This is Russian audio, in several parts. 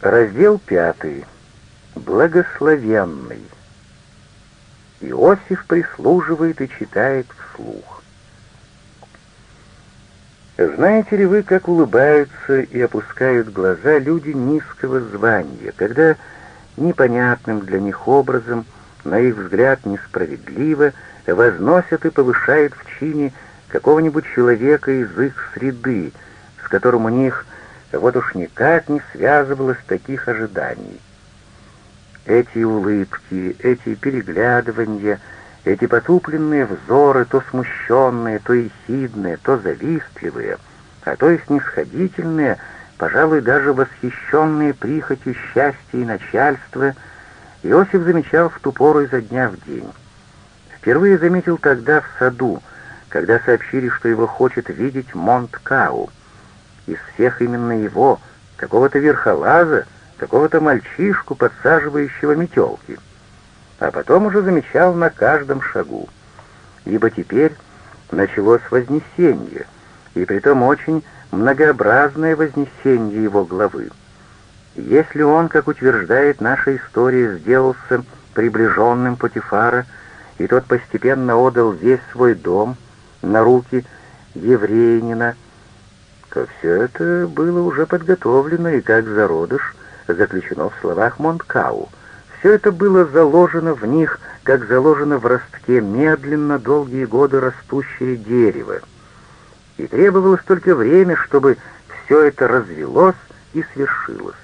Раздел пятый. Благословенный. Иосиф прислуживает и читает вслух. Знаете ли вы, как улыбаются и опускают глаза люди низкого звания, когда непонятным для них образом, на их взгляд несправедливо, возносят и повышают в чине какого-нибудь человека из их среды, с которым у них вот уж никак не связывалось таких ожиданий. Эти улыбки, эти переглядывания — эти потупленные взоры, то смущенные, то ехидные, то завистливые, а то и снисходительные, пожалуй, даже восхищенные прихотью счастья и начальства, Иосиф замечал в ту пору изо дня в день. Впервые заметил тогда в саду, когда сообщили, что его хочет видеть Монткау. Из всех именно его, какого-то верхолаза, какого-то мальчишку, подсаживающего метелки — а потом уже замечал на каждом шагу. Ибо теперь началось вознесение, и притом очень многообразное вознесение его главы. Если он, как утверждает наша история, сделался приближенным Путифара, и тот постепенно отдал весь свой дом на руки евреянина, то все это было уже подготовлено и как зародыш заключено в словах Монткау — все это было заложено в них, как заложено в ростке медленно долгие годы растущее дерево. И требовалось только время, чтобы все это развелось и свершилось.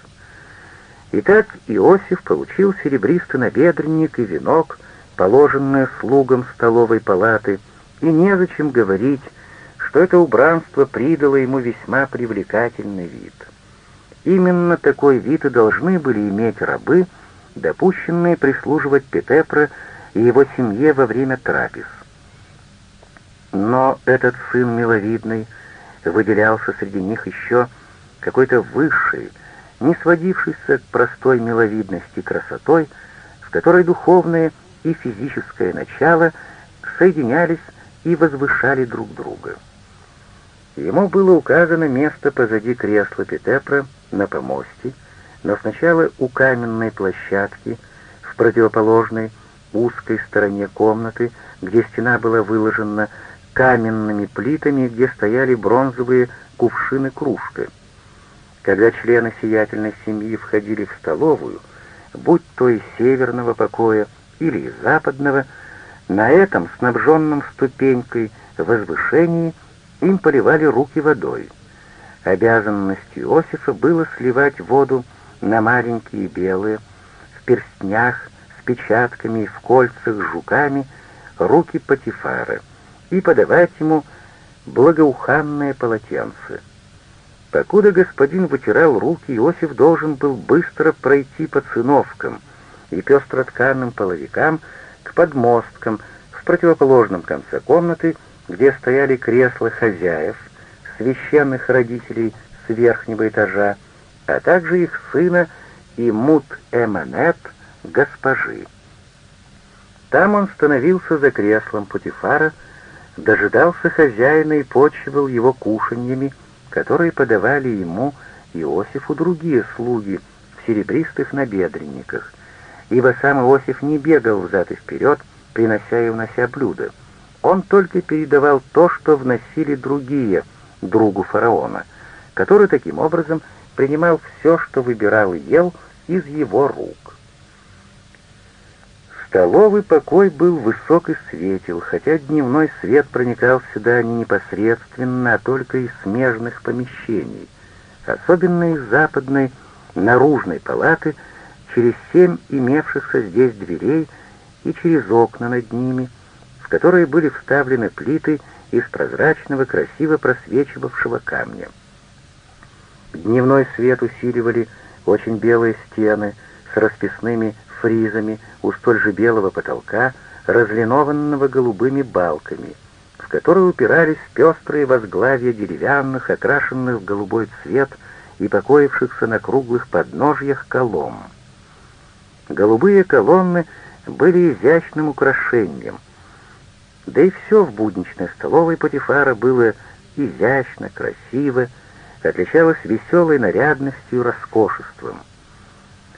Итак, Иосиф получил серебристый набедренник и венок, положенные слугам столовой палаты, и незачем говорить, что это убранство придало ему весьма привлекательный вид. Именно такой вид и должны были иметь рабы, допущенные прислуживать Петепра и его семье во время трапез. Но этот сын миловидный выделялся среди них еще какой-то высшей, не сводившейся к простой миловидности красотой, в которой духовное и физическое начало соединялись и возвышали друг друга. Ему было указано место позади кресла Петепра на помосте, но сначала у каменной площадки, в противоположной узкой стороне комнаты, где стена была выложена каменными плитами, где стояли бронзовые кувшины-кружка. Когда члены сиятельной семьи входили в столовую, будь то из северного покоя или из западного, на этом, снабженном ступенькой возвышении, им поливали руки водой. Обязанностью Иосифа было сливать воду на маленькие белые, в перстнях, с печатками и в кольцах с жуками, руки Патифара и подавать ему благоуханное полотенце. Покуда господин вытирал руки, Иосиф должен был быстро пройти по циновкам и пестротканным половикам к подмосткам в противоположном конце комнаты, где стояли кресла хозяев, священных родителей с верхнего этажа, а также их сына и Мут-Эманет, госпожи. Там он становился за креслом Путифара, дожидался хозяина и почивал его кушаньями, которые подавали ему Иосифу другие слуги в серебристых набедренниках, ибо сам Иосиф не бегал взад и вперед, принося и унося блюда. Он только передавал то, что вносили другие, другу фараона, который таким образом принимал все, что выбирал и ел, из его рук. Столовый покой был высок и светел, хотя дневной свет проникал сюда не непосредственно, а только из смежных помещений, особенно из западной наружной палаты, через семь имевшихся здесь дверей и через окна над ними, которые были вставлены плиты из прозрачного, красиво просвечивавшего камня. Дневной свет усиливали очень белые стены с расписными фризами у столь же белого потолка, разлинованного голубыми балками, в которые упирались пестрые возглавия деревянных, окрашенных в голубой цвет и покоившихся на круглых подножьях колонн. Голубые колонны были изящным украшением, да и все в будничной столовой Патифара было изящно, красиво, отличалась веселой нарядностью и роскошеством.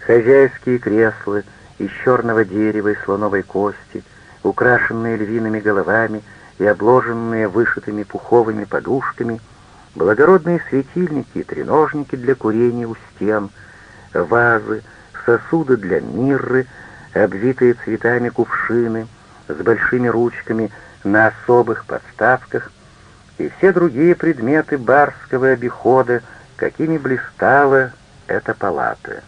Хозяйские кресла из черного дерева и слоновой кости, украшенные львиными головами и обложенные вышитыми пуховыми подушками, благородные светильники и треножники для курения у стен, вазы, сосуды для мирры, обвитые цветами кувшины с большими ручками на особых подставках и все другие предметы барского обихода, какими блистала эта палата.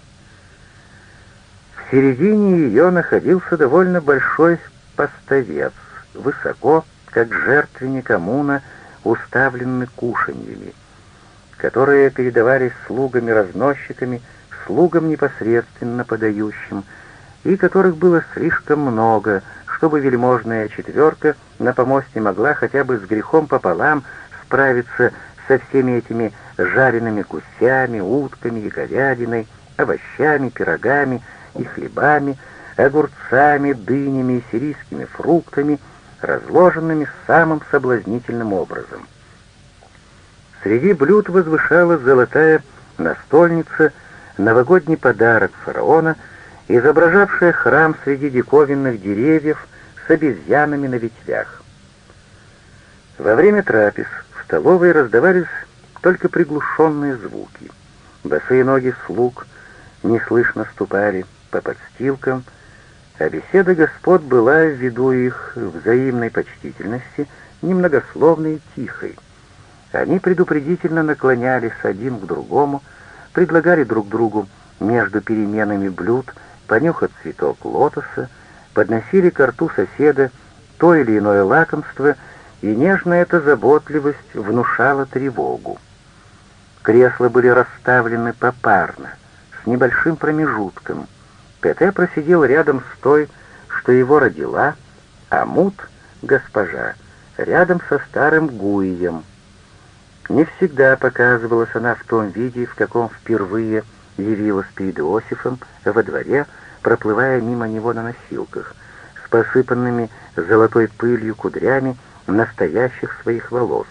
В середине ее находился довольно большой поставец, высоко, как жертвенник Амуна, уставленный кушаньями, которые передавались слугами-разносчиками, слугам непосредственно подающим, и которых было слишком много, чтобы вельможная четверка на помосте могла хотя бы с грехом пополам справиться со всеми этими жареными гусями, утками и говядиной, овощами, пирогами и хлебами, огурцами, дынями и сирийскими фруктами, разложенными самым соблазнительным образом. Среди блюд возвышалась золотая настольница, новогодний подарок фараона, изображавшая храм среди диковинных деревьев с обезьянами на ветвях. Во время трапез в столовой раздавались только приглушенные звуки. Босые ноги слуг неслышно ступали по подстилкам, а беседа господ была, ввиду их взаимной почтительности, немногословной и тихой. Они предупредительно наклонялись один к другому, предлагали друг другу между переменами блюд понюхать цветок лотоса, подносили к рту соседа то или иное лакомство, и нежная эта заботливость внушала тревогу. Кресла были расставлены попарно, с небольшим промежутком. Пете просидел рядом с той, что его родила, а Мут, госпожа, рядом со старым Гуием. Не всегда показывалась она в том виде, в каком впервые явилась перед Иосифом во дворе, проплывая мимо него на носилках, с посыпанными золотой пылью кудрями настоящих своих волос.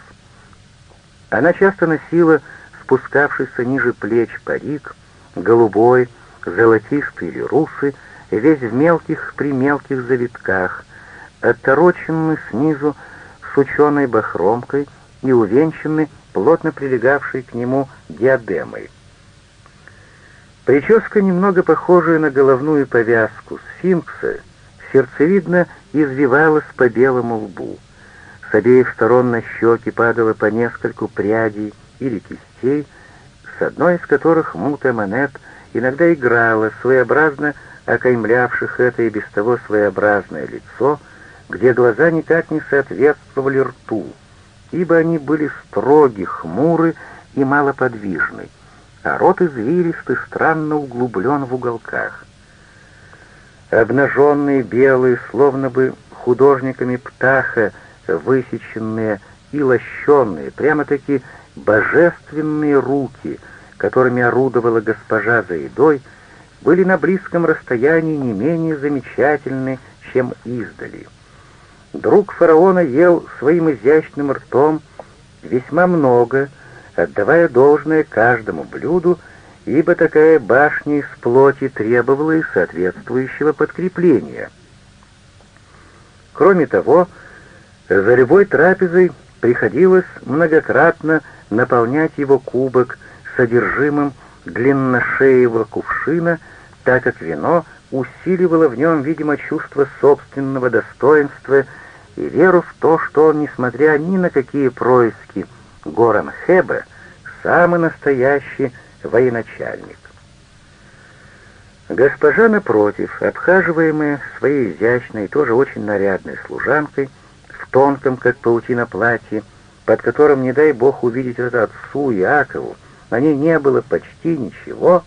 Она часто носила спускавшийся ниже плеч парик, голубой, золотистый или русый, весь в мелких-примелких завитках, оттороченный снизу с ученой бахромкой и увенчанный плотно прилегавшей к нему диадемой. Прическа, немного похожая на головную повязку сфинкса, сердцевидно извивалась по белому лбу. С обеих сторон на щеки падало по нескольку прядей или кистей, с одной из которых Мута Монет иногда играла, своеобразно окаймлявших это и без того своеобразное лицо, где глаза никак не соответствовали рту, ибо они были строги, хмуры и малоподвижны а рот извилистый, странно углублен в уголках. Обнаженные белые, словно бы художниками птаха, высеченные и лощенные, прямо-таки божественные руки, которыми орудовала госпожа за едой, были на близком расстоянии не менее замечательны, чем издали. Друг фараона ел своим изящным ртом весьма много, отдавая должное каждому блюду, ибо такая башня из плоти требовала и соответствующего подкрепления. Кроме того, за любой трапезой приходилось многократно наполнять его кубок содержимым длинношеевого кувшина, так как вино усиливало в нем, видимо, чувство собственного достоинства и веру в то, что он, несмотря ни на какие происки Горан Хебе, самый настоящий военачальник. Госпожа, напротив, обхаживаемая своей изящной, тоже очень нарядной служанкой, в тонком, как паутина, платье, под которым, не дай бог, увидеть это отцу Якову, на ней не было почти ничего,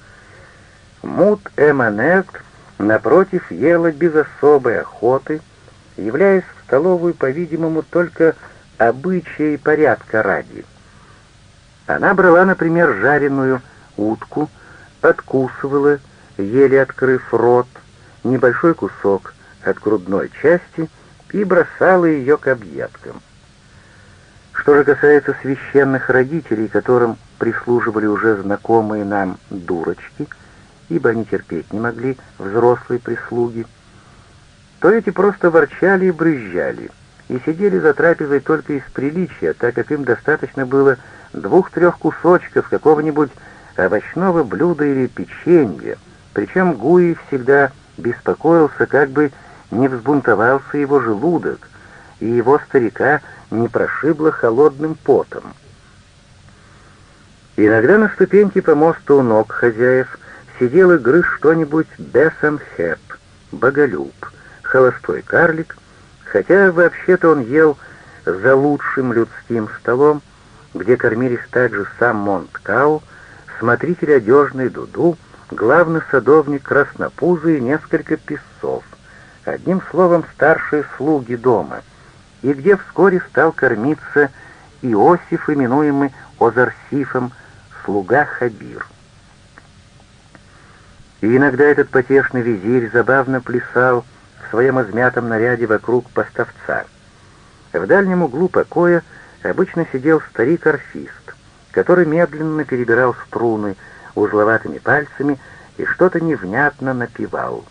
Мут Эманет, напротив, ела без особой охоты, являясь в столовую, по-видимому, только обычая и порядка ради. Она брала, например, жареную утку, откусывала, еле открыв рот, небольшой кусок от грудной части и бросала ее к объедкам. Что же касается священных родителей, которым прислуживали уже знакомые нам дурочки, ибо они терпеть не могли взрослой прислуги, то эти просто ворчали и брызжали, и сидели за трапезой только из приличия, так как им достаточно было двух-трех кусочков какого-нибудь овощного блюда или печенья, причем Гуи всегда беспокоился, как бы не взбунтовался его желудок, и его старика не прошибло холодным потом. Иногда на ступеньке помоста у ног хозяев сидел и грыз что-нибудь бесенхеп, боголюб, холостой карлик, хотя вообще-то он ел за лучшим людским столом, где кормились также сам Монткау, смотритель одежной Дуду, главный садовник Краснопузы и несколько песцов, одним словом, старшие слуги дома, и где вскоре стал кормиться Иосиф, именуемый Озарсифом, слуга Хабир. И иногда этот потешный визирь забавно плясал в своем измятом наряде вокруг поставца. В дальнем углу покоя обычно сидел старик-орфист, который медленно перебирал струны узловатыми пальцами и что-то невнятно напевал.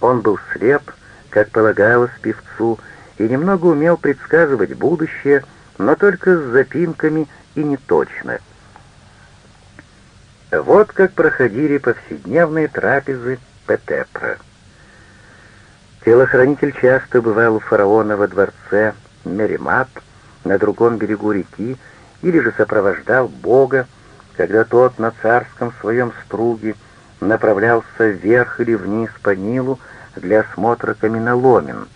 Он был слеп, как полагалось певцу, и немного умел предсказывать будущее, но только с запинками и неточно. Вот как проходили повседневные трапезы Петепра. Телохранитель часто бывал у фараона во дворце Меримат на другом берегу реки или же сопровождал Бога, когда тот на царском своем струге направлялся вверх или вниз по Нилу для осмотра каменоломен,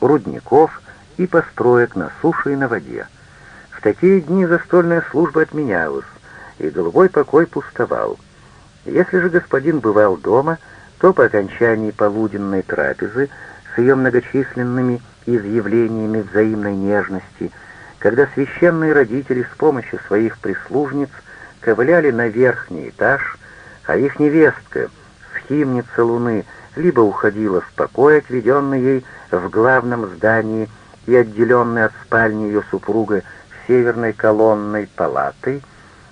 рудников и построек на суше и на воде. В такие дни застольная служба отменялась, и голубой покой пустовал. Если же господин бывал дома, то по окончании полуденной трапезы с ее многочисленными изъявлениями взаимной нежности, когда священные родители с помощью своих прислужниц ковыляли на верхний этаж, а их невестка, схимница луны, либо уходила в покой, отведенный ей в главном здании и отделенный от спальни ее супруга северной колонной палатой,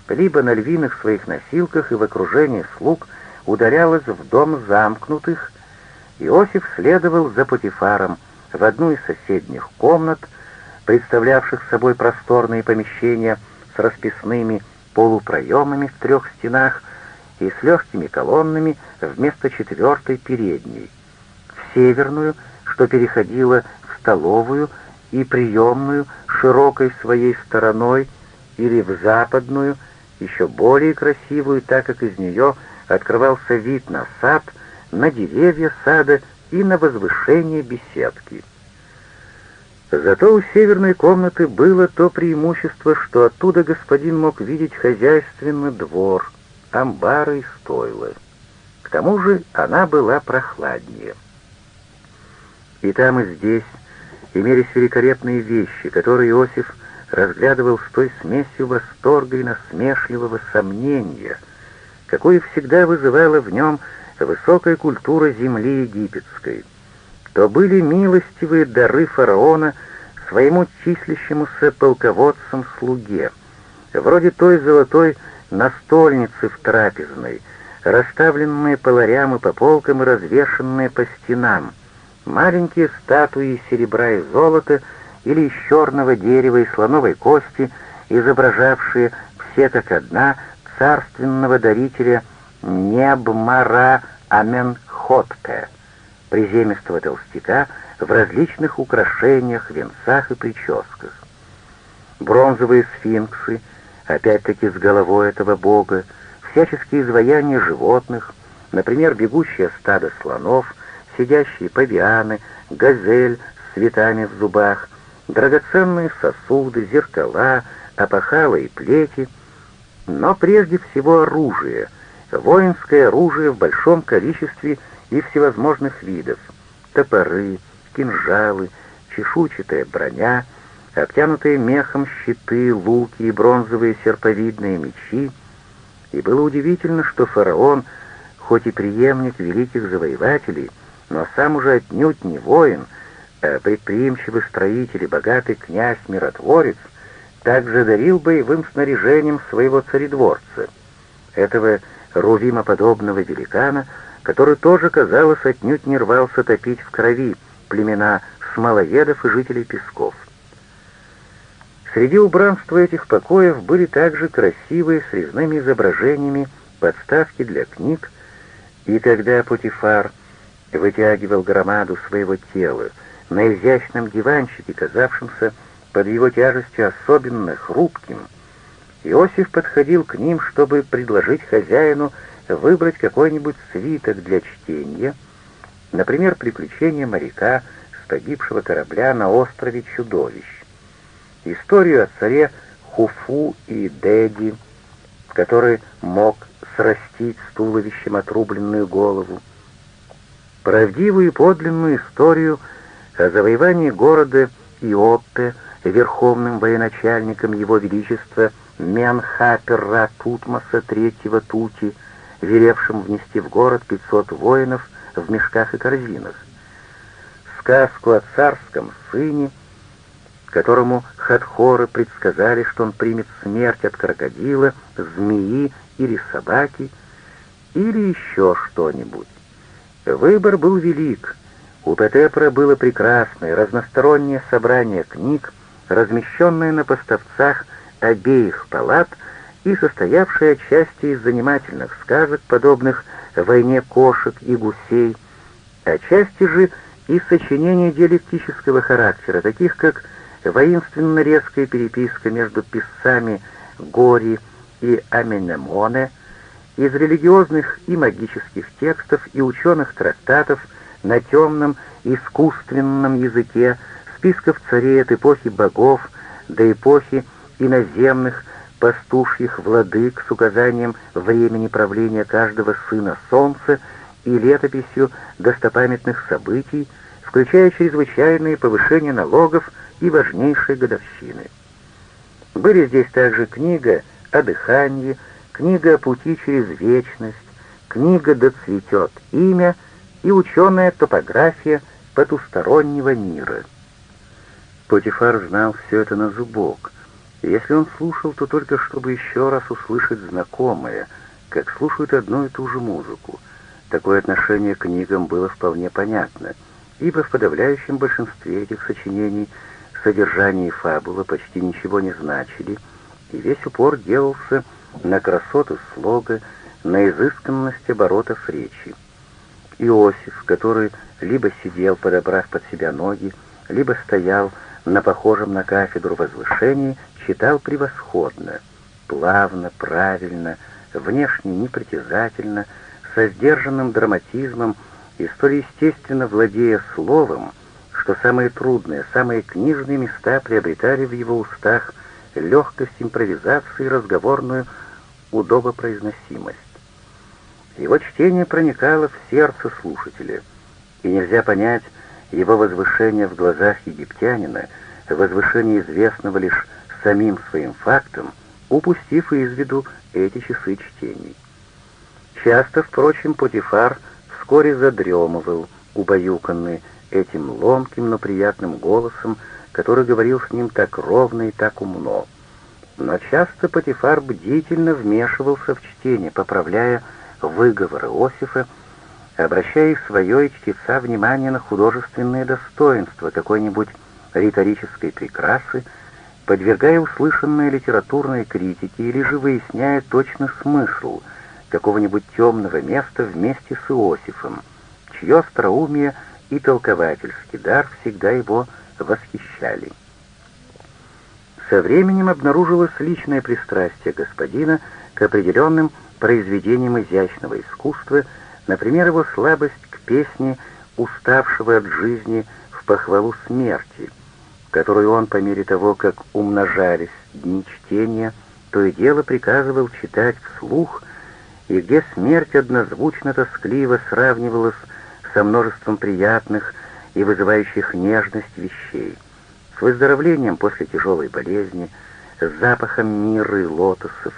либо на львиных своих носилках и в окружении слуг ударялась в дом замкнутых, Иосиф следовал за Путифаром в одну из соседних комнат, представлявших собой просторные помещения с расписными полупроемами в трех стенах и с легкими колоннами вместо четвертой передней, в северную, что переходила в столовую и приемную широкой своей стороной, или в западную, еще более красивую, так как из нее открывался вид на сад, на деревья сада и на возвышение беседки. Зато у северной комнаты было то преимущество, что оттуда господин мог видеть хозяйственный двор, амбары и стойла. К тому же она была прохладнее. И там, и здесь имелись великолепные вещи, которые Иосиф разглядывал с той смесью восторга и насмешливого сомнения, какое всегда вызывала в нем высокая культура земли египетской, то были милостивые дары фараона своему числящемуся полководцам-слуге, вроде той золотой настольницы в трапезной, расставленные по ларям и по полкам и развешенные по стенам, маленькие статуи серебра и золота или из черного дерева и слоновой кости, изображавшие все как одна царственного дарителя Небмара Аменхотпе, приземистого толстяка в различных украшениях, венцах и прическах. Бронзовые сфинксы, опять-таки с головой этого бога, всяческие изваяния животных, например, бегущее стадо слонов, сидящие павианы, газель с цветами в зубах, драгоценные сосуды, зеркала, опахалы и плети, но прежде всего оружие — Воинское оружие в большом количестве и всевозможных видов. Топоры, кинжалы, чешуйчатая броня, обтянутые мехом щиты, луки и бронзовые серповидные мечи. И было удивительно, что фараон, хоть и преемник великих завоевателей, но сам уже отнюдь не воин, а предприимчивый строитель и богатый князь-миротворец, также дарил боевым снаряжением своего царедворца. Этого рувимоподобного великана, который тоже, казалось, отнюдь не рвался топить в крови племена смолоедов и жителей песков. Среди убранства этих покоев были также красивые с резными изображениями подставки для книг, и когда Путифар вытягивал громаду своего тела на изящном диванчике, казавшемся под его тяжестью особенно хрупким, Иосиф подходил к ним, чтобы предложить хозяину выбрать какой-нибудь свиток для чтения, например, «Приключения моряка с погибшего корабля на острове Чудовищ», историю о царе Хуфу и Деди, который мог срастить с туловищем отрубленную голову, правдивую и подлинную историю о завоевании города Иоппе верховным военачальником его величества Менхапера Тутмоса III Тути, велевшим внести в город 500 воинов в мешках и корзинах, сказку о царском сыне, которому хатхоры предсказали, что он примет смерть от крокодила, змеи или собаки, или еще что-нибудь. Выбор был велик. У Петепра было прекрасное, разностороннее собрание книг, размещенное на поставцах обеих палат и состоявшее отчасти из занимательных сказок, подобных «Войне кошек и гусей», отчасти же из сочинений диалектического характера, таких как воинственно резкая переписка между писцами Гори и Аменемоне, из религиозных и магических текстов и ученых трактатов на темном искусственном языке, списков царей от эпохи богов до эпохи иноземных пастушьих владык с указанием времени правления каждого сына солнца и летописью достопамятных событий, включая чрезвычайные повышения налогов и важнейшие годовщины. Были здесь также книга о дыхании, книга о пути через вечность, книга «Да цветет имя» и ученая топография потустороннего мира. Потифар знал все это на зубок, если он слушал, то только чтобы еще раз услышать знакомое, как слушают одну и ту же музыку. Такое отношение к книгам было вполне понятно, ибо в подавляющем большинстве этих сочинений – содержание и фабула почти ничего не значили, и весь упор делался на красоту слога, на изысканность оборотов речи. Иосиф, который либо сидел, подобрав под себя ноги, либо стоял на похожем на кафедру возвышении, читал превосходно, плавно, правильно, внешне непритязательно, со сдержанным драматизмом и столь естественно владея словом, что самые трудные, самые книжные места приобретали в его устах легкость импровизации и разговорную удобопроизносимость. Его чтение проникало в сердце слушателя, и нельзя понять его возвышение в глазах египтянина, возвышение известного лишь самим своим фактом, упустив из виду эти часы чтений. Часто, впрочем, Потифар вскоре задремывал, убаюканный этим ломким, но приятным голосом, который говорил с ним так ровно и так умно. Но часто Патифар бдительно вмешивался в чтение, поправляя выговоры Иосифа, обращая свое и чтеца внимание на художественные достоинства какой-нибудь риторической прекрасы, подвергая услышанные литературной критике или же выясняя точный смысл какого-нибудь темного места вместе с Иосифом, чье остроумие — и толковательский дар всегда его восхищали. Со временем обнаружилось личное пристрастие господина к определенным произведениям изящного искусства, например, его слабость к песне уставшего от жизни в похвалу смерти, которую он по мере того, как умножались дни чтения, то и дело приказывал читать вслух, и где смерть однозвучно тоскливо сравнивалась со множеством приятных и вызывающих нежность вещей, с выздоровлением после тяжелой болезни, с запахом мира и лотосов,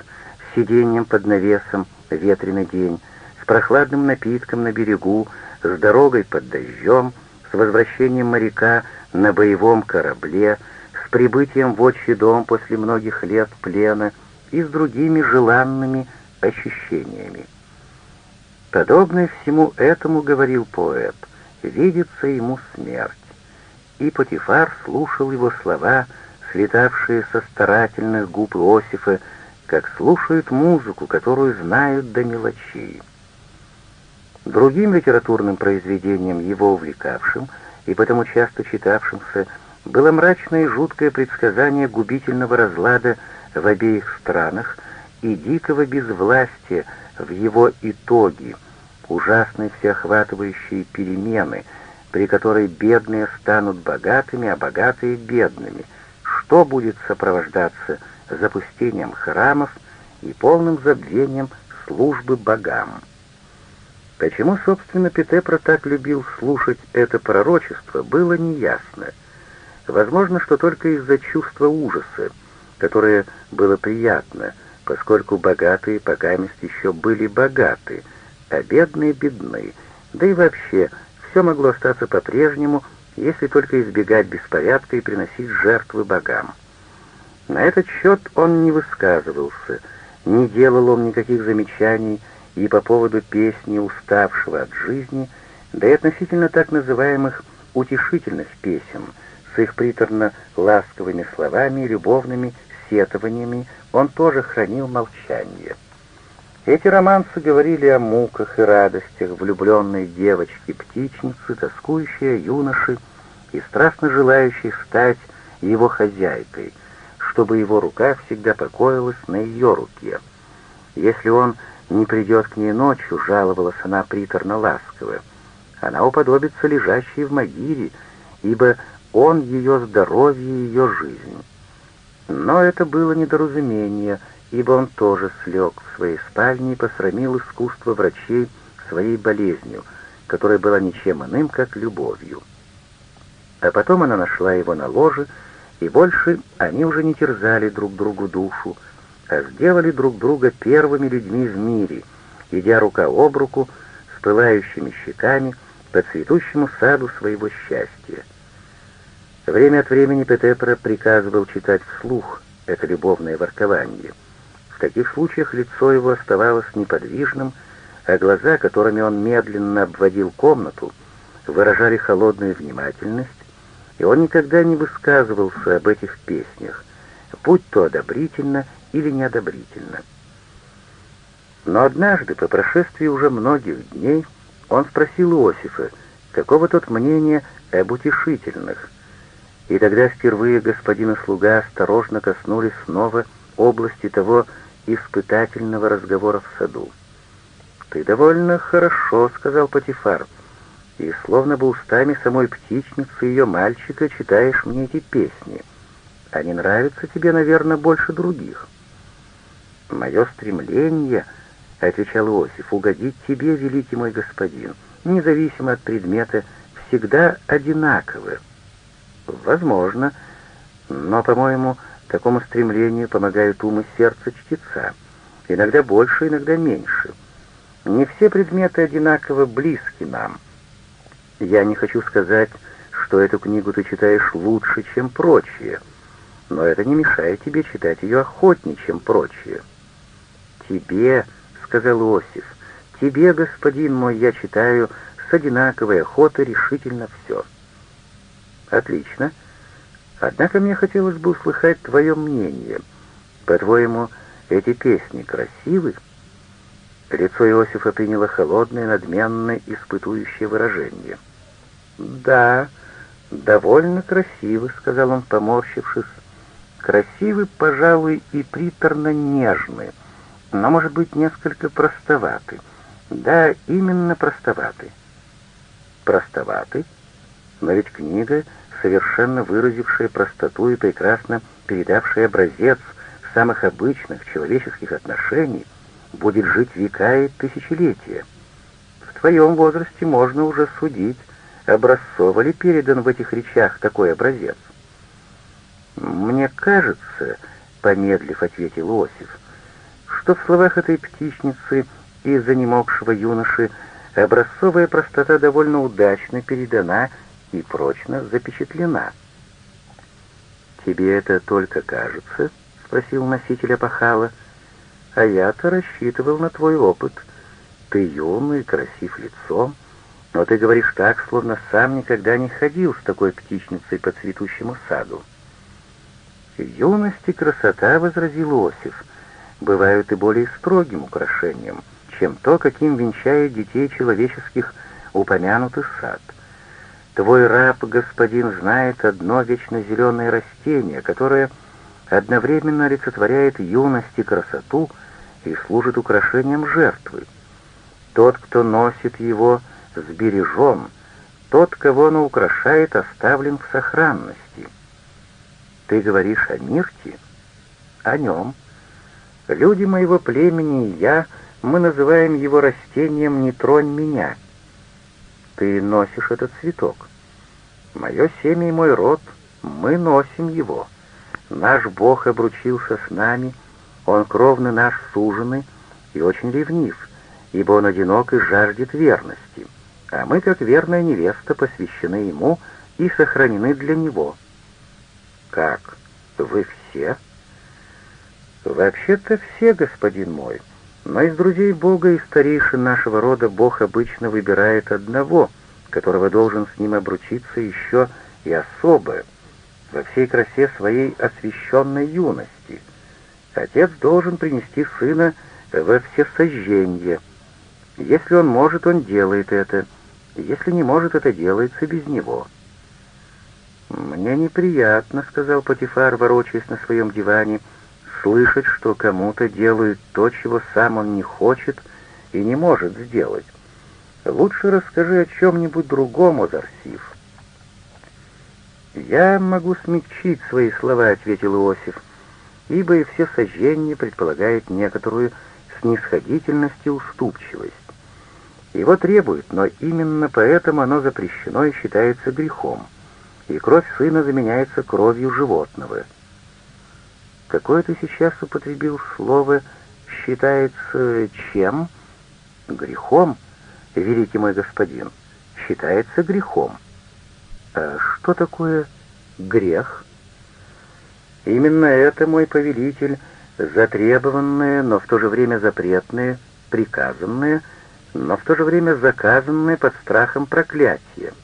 сидением под навесом ветреный день, с прохладным напитком на берегу, с дорогой под дождем, с возвращением моряка на боевом корабле, с прибытием в отчий дом после многих лет плена и с другими желанными ощущениями. Подобное всему этому, говорил поэт, видится ему смерть. И Потифар слушал его слова, слетавшие со старательных губ Иосифа, как слушают музыку, которую знают до мелочей. Другим литературным произведением, его увлекавшим и потому часто читавшимся, было мрачное и жуткое предсказание губительного разлада в обеих странах и дикого безвластия в его итоге, ужасной всеохватывающей перемены, при которой бедные станут богатыми, а богатые — бедными, что будет сопровождаться запустением храмов и полным забвением службы богам. Почему, собственно, Петепра так любил слушать это пророчество, было неясно. Возможно, что только из-за чувства ужаса, которое было приятно, поскольку богатые пока мест еще были богаты, а бедные бедны, да и вообще все могло остаться по-прежнему, если только избегать беспорядка и приносить жертвы богам. На этот счет он не высказывался, не делал он никаких замечаний и по поводу песни уставшего от жизни, да и относительно так называемых утешительных песен с их приторно-ласковыми словами и любовными сетованиями он тоже хранил молчание. Эти романсы говорили о муках и радостях влюбленной девочки-птичницы, тоскующей о юноше и страстно желающей стать его хозяйкой, чтобы его рука всегда покоилась на ее руке. Если он не придет к ней ночью, жаловалась она приторно-ласково, она уподобится лежащей в могиле, ибо он ее здоровье и ее жизнь. Но это было недоразумение, ибо он тоже слег в своей спальне и посрамил искусство врачей своей болезнью, которая была ничем иным, как любовью. А потом она нашла его на ложе, и больше они уже не терзали друг другу душу, сделали друг друга первыми людьми в мире, идя рука об руку с пылающими щеками по цветущему саду своего счастья. Время от времени Петепра приказывал читать вслух это любовное воркование. В таких случаях лицо его оставалось неподвижным, а глаза, которыми он медленно обводил комнату, выражали холодную внимательность, и он никогда не высказывался об этих песнях, будь то одобрительно или неодобрительно. Но однажды, по прошествии уже многих дней, он спросил Иосифа, какого тот мнения об утешительных — и тогда впервые господин и слуга осторожно коснулись снова области того испытательного разговора в саду. «Ты довольно хорошо», — сказал Патифар, — «и словно бы устами самой птичницы ее мальчика читаешь мне эти песни. Они нравятся тебе, наверное, больше других». «Мое стремление», — отвечал Иосиф, — «угодить тебе, великий мой господин, независимо от предмета, всегда одинаково». Возможно, но, по-моему, такому стремлению помогают ум и сердце чтеца. Иногда больше, иногда меньше. Не все предметы одинаково близки нам. Я не хочу сказать, что эту книгу ты читаешь лучше, чем прочие, но это не мешает тебе читать ее охотнее, чем прочие. «Тебе», — сказал Иосиф, — «тебе, господин мой, я читаю с одинаковой охотой решительно все». Отлично. Однако мне хотелось бы услышать твое мнение. По-твоему, эти песни красивы? Лицо Иосифа приняло холодное, надменное, испытующее выражение. «Да, довольно красивы», — сказал он, поморщившись. «Красивы, пожалуй, и приторно нежны, но, может быть, несколько простоваты. Да, именно простоваты». «Простоваты? Но ведь книга совершенно выразившая простоту и прекрасно передавшая образец самых обычных человеческих отношений, будет жить века и тысячелетия. В твоем возрасте можно уже судить, образцово ли передан в этих речах такой образец. «Мне кажется», — помедлив ответил Осиф, «что в словах этой птичницы и занемогшего юноши образцовая простота довольно удачно передана и прочно запечатлена. «Тебе это только кажется?» — спросил носитель опахала. «А я-то рассчитывал на твой опыт. Ты юный, красив лицом, но ты говоришь так, словно сам никогда не ходил с такой птичницей по цветущему саду. «Юность и красота», — возразил Осиф, — «бывают и более строгим украшением, чем то, каким венчает детей человеческих упомянутый сад. Твой раб, господин, знает одно вечно зеленое растение, которое одновременно олицетворяет юность и красоту и служит украшением жертвы. Тот, кто носит его, сбережен, тот, кого оно украшает, оставлен в сохранности. Ты говоришь о Мирте? О нем. Люди моего племени и я, мы называем его растением «не тронь меня». Ты носишь этот цветок. Мое семя и мой род, мы носим его. Наш Бог обручился с нами, он кровный наш суженый и очень ревнив, ибо он одинок и жаждет верности, а мы, как верная невеста, посвящены ему и сохранены для него. Как? Вы все? Вообще-то все, господин мой, но из друзей Бога и старейшин нашего рода Бог обычно выбирает одного, которого должен с ним обручиться еще и особо, во всей красе своей освященной юности. Отец должен принести сына во всесожжение. Если он может, он делает это. Если не может, это делается без него. «Мне неприятно», — сказал Патифар, ворочаясь на своем диване, — «слышать, что кому-то делают то, чего сам он не хочет и не может сделать. Лучше расскажи о чем-нибудь другом, Озарсив». «Я могу смягчить свои слова», — ответил Иосиф, «ибо и все сожжение предполагает некоторую снисходительность и уступчивость. Его требуют, но именно поэтому оно запрещено и считается грехом, и кровь сына заменяется кровью животного». Какое ты сейчас употребил слово «считается чем?» «Грехом, великий мой господин, считается грехом». А что такое грех? Именно это, мой повелитель, затребованное, но в то же время запретное, приказанное, но в то же время заказанное под страхом проклятия.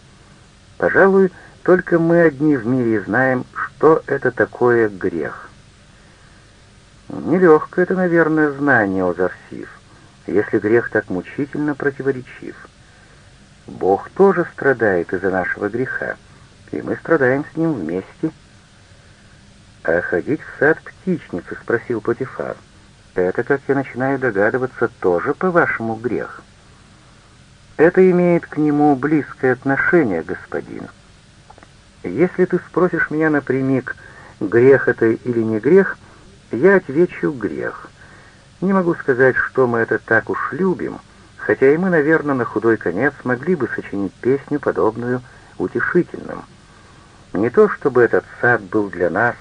Пожалуй, только мы одни в мире знаем, что это такое грех. Нелегкое это, наверное, знание, Озарсив, если грех так мучительно противоречив. Бог тоже страдает из-за нашего греха, и мы страдаем с ним вместе. «А ходить в сад птичницы?» — спросил Патифар. «Это, как я начинаю догадываться, тоже, по-вашему, грех». «Это имеет к нему близкое отношение, господин. Если ты спросишь меня напрямик, грех это или не грех, я отвечу «грех». Не могу сказать, что мы это так уж любим, хотя и мы, наверное, на худой конец могли бы сочинить песню, подобную утешительным. Не то чтобы этот сад был для нас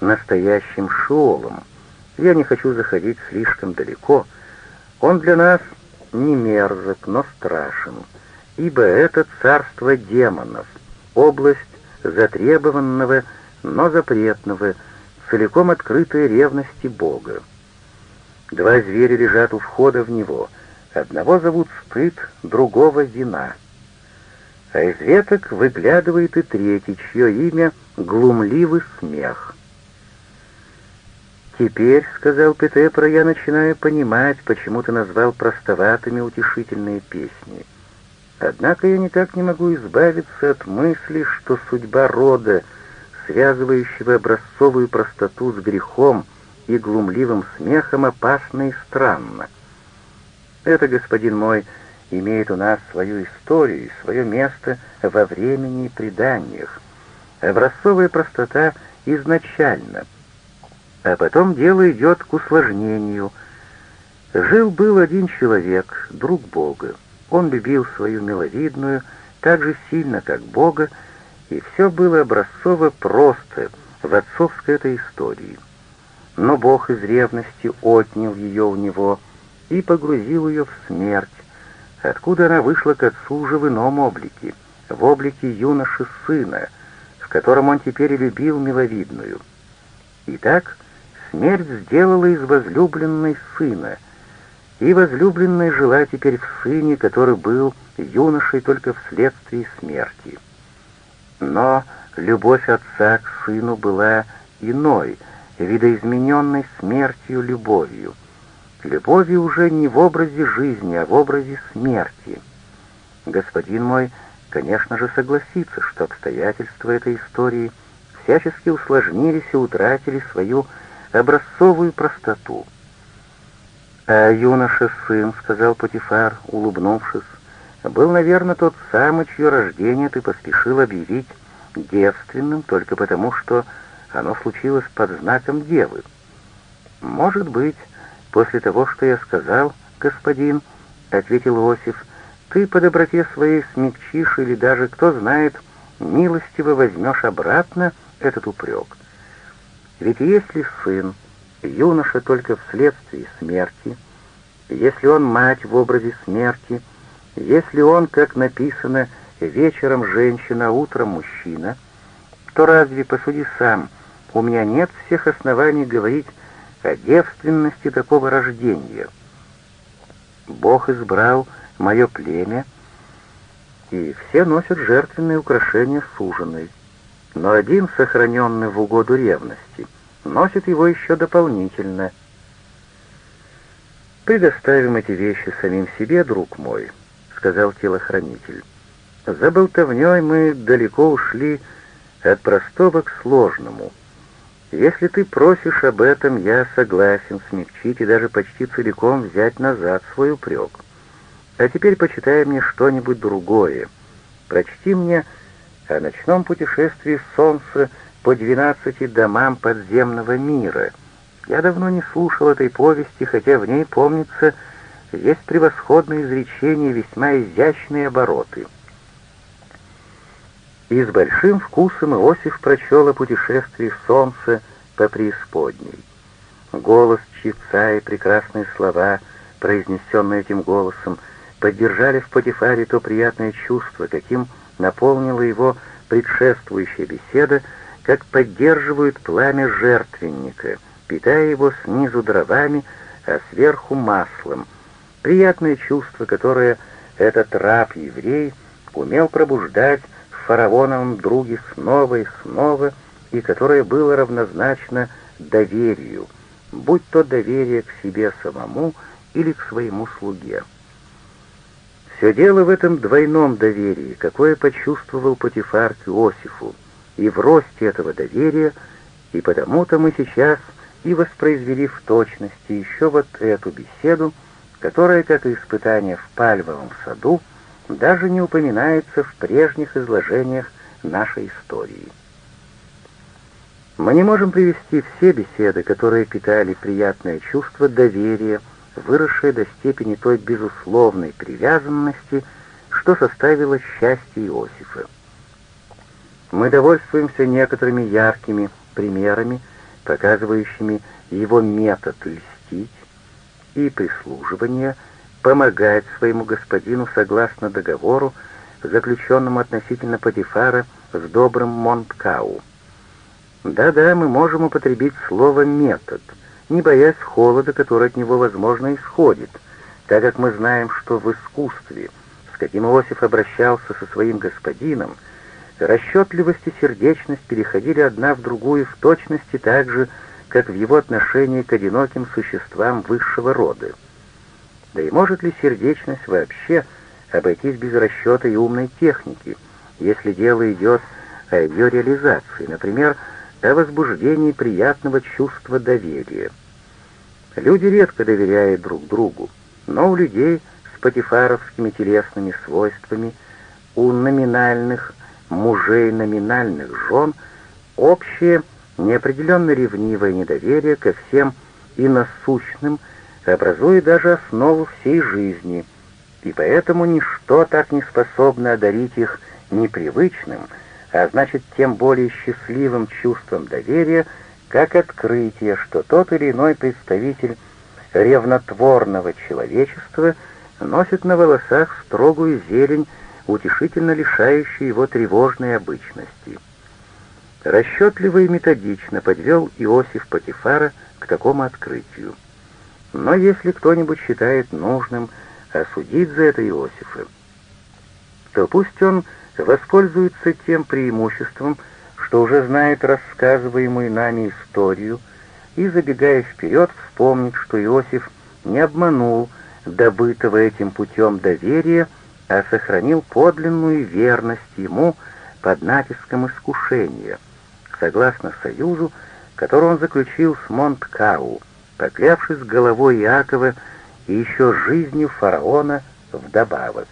настоящим шиолом, я не хочу заходить слишком далеко, он для нас не мерзок, но страшен, ибо это царство демонов, область затребованного, но запретного, целиком открытая ревности Бога. Два зверя лежат у входа в него — Одного зовут стыд, другого вина. А из веток выглядывает и третий, чье имя — глумливый смех. «Теперь, — сказал Петепра, — я начинаю понимать, почему ты назвал простоватыми утешительные песни. Однако я никак не могу избавиться от мысли, что судьба рода, связывающего образцовую простоту с грехом и глумливым смехом, опасна и странна. Это, господин мой, имеет у нас свою историю и свое место во времени и преданиях. Образцовая простота изначально, а потом дело идет к усложнению. Жил-был один человек, друг Бога. Он любил свою миловидную так же сильно, как Бога, и все было образцово просто в отцовской этой истории. Но Бог из ревности отнял ее у него — и погрузил ее в смерть, откуда она вышла к отцу уже в ином облике, в облике юноши сына, в котором он теперь любил миловидную. Итак, смерть сделала из возлюбленной сына, и возлюбленная жила теперь в сыне, который был юношей только вследствие смерти. Но любовь отца к сыну была иной, видоизмененной смертью любовью. Любовью уже не в образе жизни, а в образе смерти. Господин мой, конечно же, согласится, что обстоятельства этой истории всячески усложнились и утратили свою образцовую простоту. «А юноша сын», — сказал Патифар, улыбнувшись, — «был, наверное, тот самый, чье рождение ты поспешил объявить девственным только потому, что оно случилось под знаком девы. Может быть, после того, что я сказал, господин, — ответил Иосиф, — ты по доброте своей смягчишь или даже, кто знает, милостиво возьмешь обратно этот упрек. Ведь если сын, юноша только вследствие смерти, если он мать в образе смерти, если он, как написано, вечером женщина, утром мужчина, то разве, посуди сам, у меня нет всех оснований говорить о девственности такого рождения? Бог избрал мое племя, и все носят жертвенные украшения суженой, но один, сохраненный в угоду ревности, носит его еще дополнительно. «Предоставим эти вещи самим себе, друг мой», — сказал телохранитель. «За болтовней мы далеко ушли от простого к сложному. Если ты просишь об этом, я согласен смягчить и даже почти целиком взять назад свой упрек. А теперь почитай мне что-нибудь другое. Прочти мне о ночном путешествии солнца по двенадцати домам подземного мира. Я давно не слушал этой повести, хотя в ней, помнится, есть превосходные изречения и весьма изящные обороты. И с большим вкусом Иосиф прочел о путешествии солнца по преисподней. Голос чтеца и прекрасные слова, произнесенные этим голосом, поддержали в Патифаре то приятное чувство, каким наполнила его предшествующая беседа, как поддерживают пламя жертвенника, питая его снизу дровами, а сверху маслом. Приятное чувство, которое этот раб-еврей умел пробуждать в фараоновом друге снова и снова, и которое было равнозначно доверию, будь то доверие к себе самому или к своему слуге. Все дело в этом двойном доверии, какое почувствовал Патифар к Иосифу, и в росте этого доверия, и потому-то мы сейчас и воспроизвели в точности еще вот эту беседу, которая, как и испытание в пальмовом саду, даже не упоминается в прежних изложениях нашей истории. Мы не можем привести все беседы, которые питали приятное чувство доверия, выросшее до степени той безусловной привязанности, что составило счастье Иосифа. Мы довольствуемся некоторыми яркими примерами, показывающими его метод льстить и прислуживание, помогать своему господину согласно договору, заключенному относительно Патифара с добрым Монткау. Да-да, мы можем употребить слово «метод», не боясь холода, который от него, возможно, исходит, так как мы знаем, что в искусстве, с каким Иосиф обращался со своим господином, Расчетливость и сердечность переходили одна в другую в точности так же, как в его отношении к одиноким существам высшего рода. Да и может ли сердечность вообще обойтись без расчета и умной техники, если дело идет о ее реализации, например, о возбуждении приятного чувства доверия? Люди редко доверяют друг другу, но у людей с патифаровскими телесными свойствами, у номинальных мужей номинальных жен общее неопределенно ревнивое недоверие ко всем и насущным образует даже основу всей жизни, и поэтому ничто так не способно одарить их непривычным, а значит тем более счастливым чувством доверия, как открытие, что тот или иной представитель ревнотворного человечества носит на волосах строгую зелень утешительно лишающий его тревожной обычности. Расчетливо и методично подвел Иосиф Патифара к такому открытию. Но если кто-нибудь считает нужным осудить за это Иосифа, то пусть он воспользуется тем преимуществом, что уже знает рассказываемую нами историю, и, забегая вперед, вспомнить, что Иосиф не обманул добытого этим путем доверия, а сохранил подлинную верность ему под натиском искушения, согласно союзу, который он заключил с Монткау, поклявшись головой Иакова и еще жизнью фараона вдобавок.